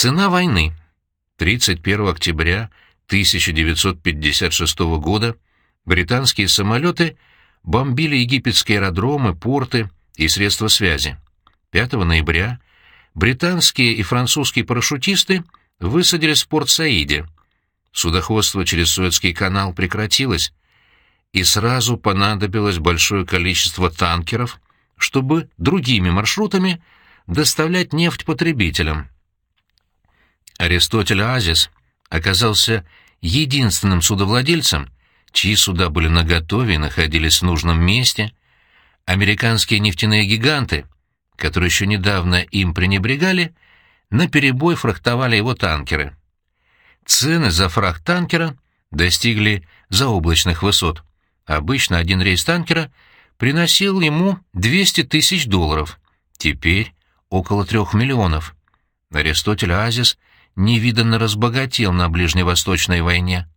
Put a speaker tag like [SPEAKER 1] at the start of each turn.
[SPEAKER 1] Цена войны. 31 октября 1956 года британские самолеты бомбили египетские аэродромы, порты и средства связи. 5 ноября британские и французские парашютисты высадились в порт Саиде. Судоходство через Суэцкий канал прекратилось, и сразу понадобилось большое количество танкеров, чтобы другими маршрутами доставлять нефть потребителям. Аристотель Азис оказался единственным судовладельцем, чьи суда были наготове и находились в нужном месте. Американские нефтяные гиганты, которые еще недавно им пренебрегали, наперебой фрахтовали его танкеры. Цены за фрахт танкера достигли заоблачных высот. Обычно один рейс танкера приносил ему 200 тысяч долларов, теперь около трех миллионов. Аристотель Азис невиданно разбогател на Ближневосточной войне.